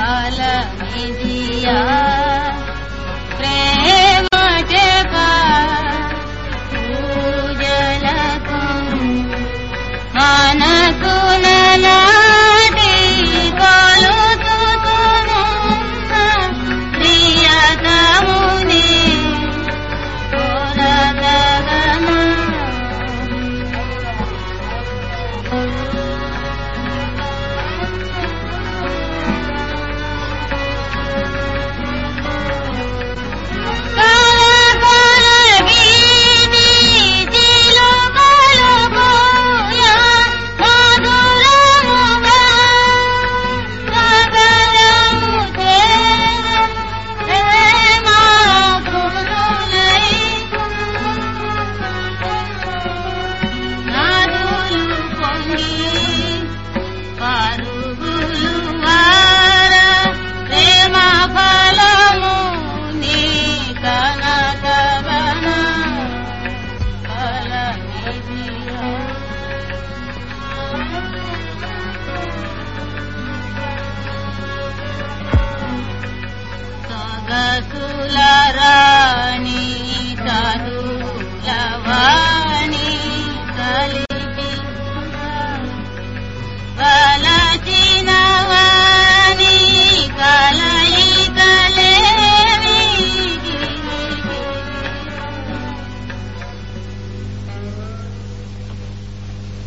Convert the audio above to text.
على Thank you.